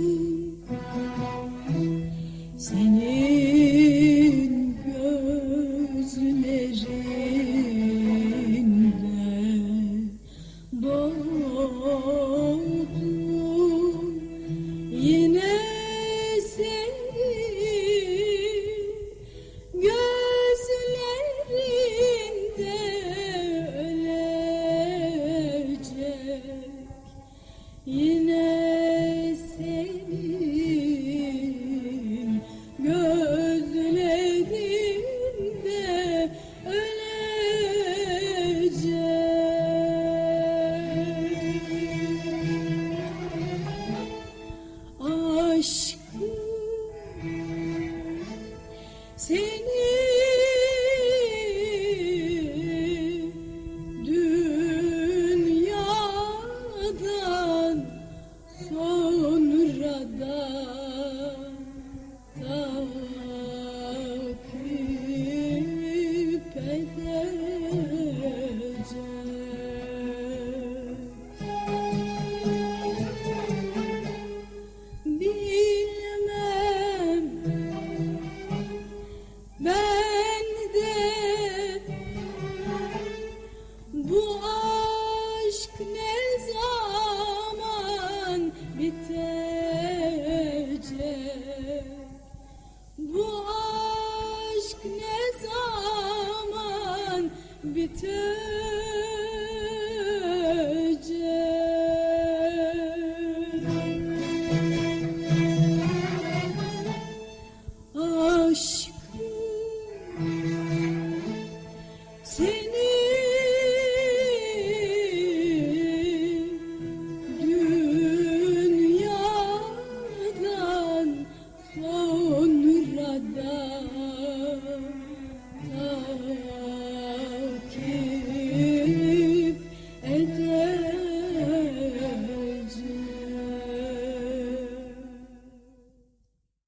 you. aşkım. Seni bitecek? Bu aşk ne zaman bitecek? Aşkım seni kadar